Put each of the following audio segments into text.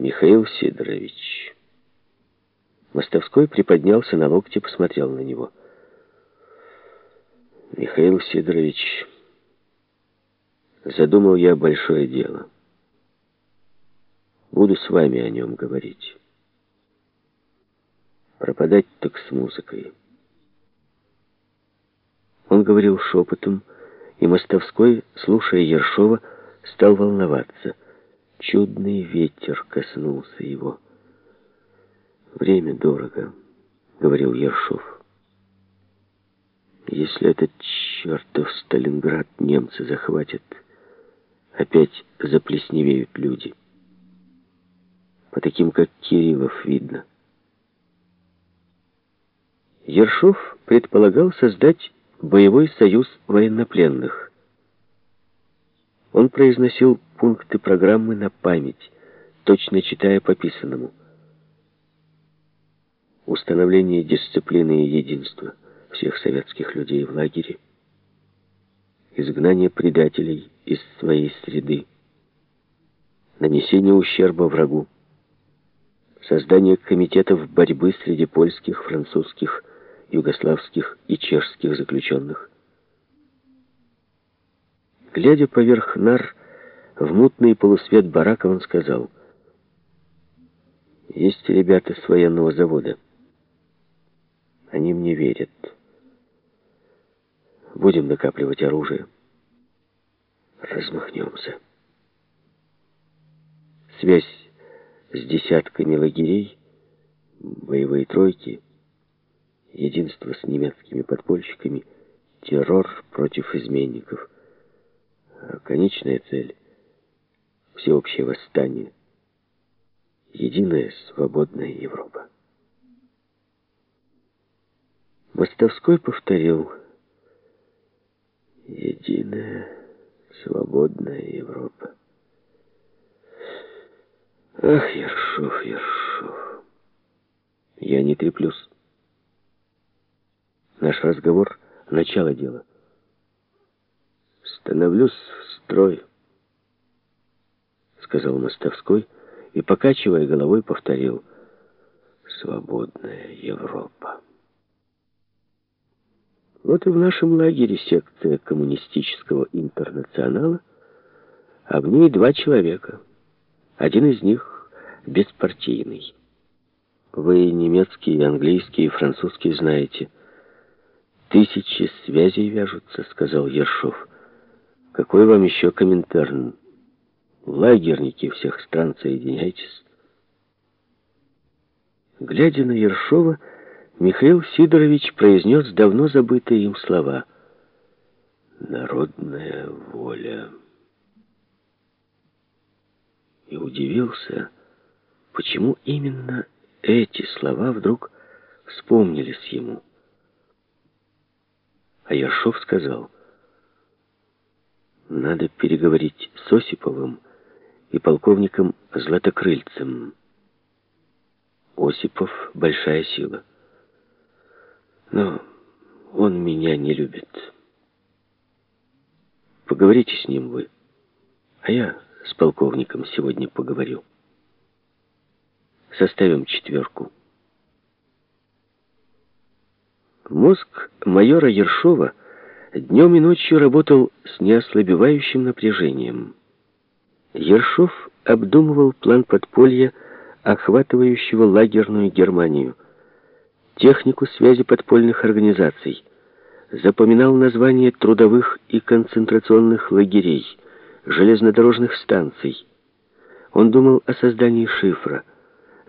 Михаил Сидорович. Мостовской приподнялся на локте, посмотрел на него. Михаил Сидорович, задумал я большое дело. Буду с вами о нем говорить. Пропадать так с музыкой. Он говорил шепотом, и Мостовской, слушая Ершова, стал волноваться. Чудный ветер коснулся его. «Время дорого», — говорил Ершов. «Если этот чертов Сталинград немцы захватят, опять заплесневеют люди. По таким, как Кириллов, видно». Ершов предполагал создать боевой союз военнопленных. Он произносил пункты программы на память, точно читая по писанному. Установление дисциплины и единства всех советских людей в лагере, изгнание предателей из своей среды, нанесение ущерба врагу, создание комитетов борьбы среди польских, французских, югославских и чешских заключенных. Глядя поверх нар, в мутный полусвет барака он сказал, «Есть ребята с военного завода. Они мне верят. Будем накапливать оружие. Размахнемся». Связь с десятками лагерей, боевые тройки — единство с немецкими подпольщиками, террор против изменников. Конечная цель — всеобщее восстание, единая свободная Европа. Мостовской повторил «Единая свободная Европа». Ах, Ершов, Ершов, я не треплюсь. Наш разговор — начало дела. «Становлюсь в строй», — сказал Мостовской и, покачивая головой, повторил «Свободная Европа». Вот и в нашем лагере секция коммунистического интернационала, а в ней два человека. Один из них беспартийный. Вы немецкий, английский и французский знаете — «Тысячи связей вяжутся», — сказал Ершов. «Какой вам еще комментарн? Лагерники всех стран, соединяйтесь». Глядя на Ершова, Михаил Сидорович произнес давно забытые им слова. «Народная воля». И удивился, почему именно эти слова вдруг вспомнились ему. А Ершов сказал, надо переговорить с Осиповым и полковником Златокрыльцем. Осипов — большая сила. Но он меня не любит. Поговорите с ним вы, а я с полковником сегодня поговорю. Составим четверку. Мозг майора Ершова днем и ночью работал с неослабевающим напряжением. Ершов обдумывал план подполья, охватывающего лагерную Германию, технику связи подпольных организаций, запоминал названия трудовых и концентрационных лагерей, железнодорожных станций. Он думал о создании шифра,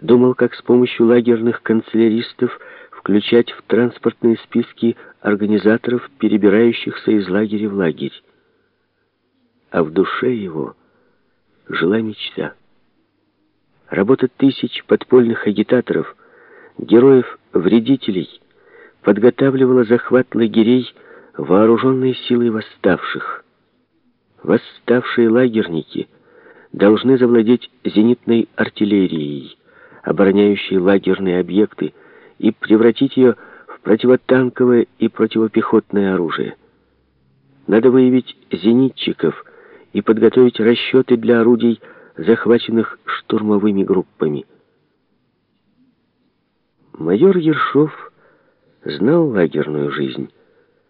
думал, как с помощью лагерных канцеляристов включать в транспортные списки организаторов, перебирающихся из лагеря в лагерь. А в душе его жила мечта. Работа тысяч подпольных агитаторов, героев-вредителей, подготавливала захват лагерей вооруженной силой восставших. Восставшие лагерники должны завладеть зенитной артиллерией, обороняющей лагерные объекты, и превратить ее в противотанковое и противопехотное оружие. Надо выявить зенитчиков и подготовить расчеты для орудий захваченных штурмовыми группами. Майор Ершов знал лагерную жизнь.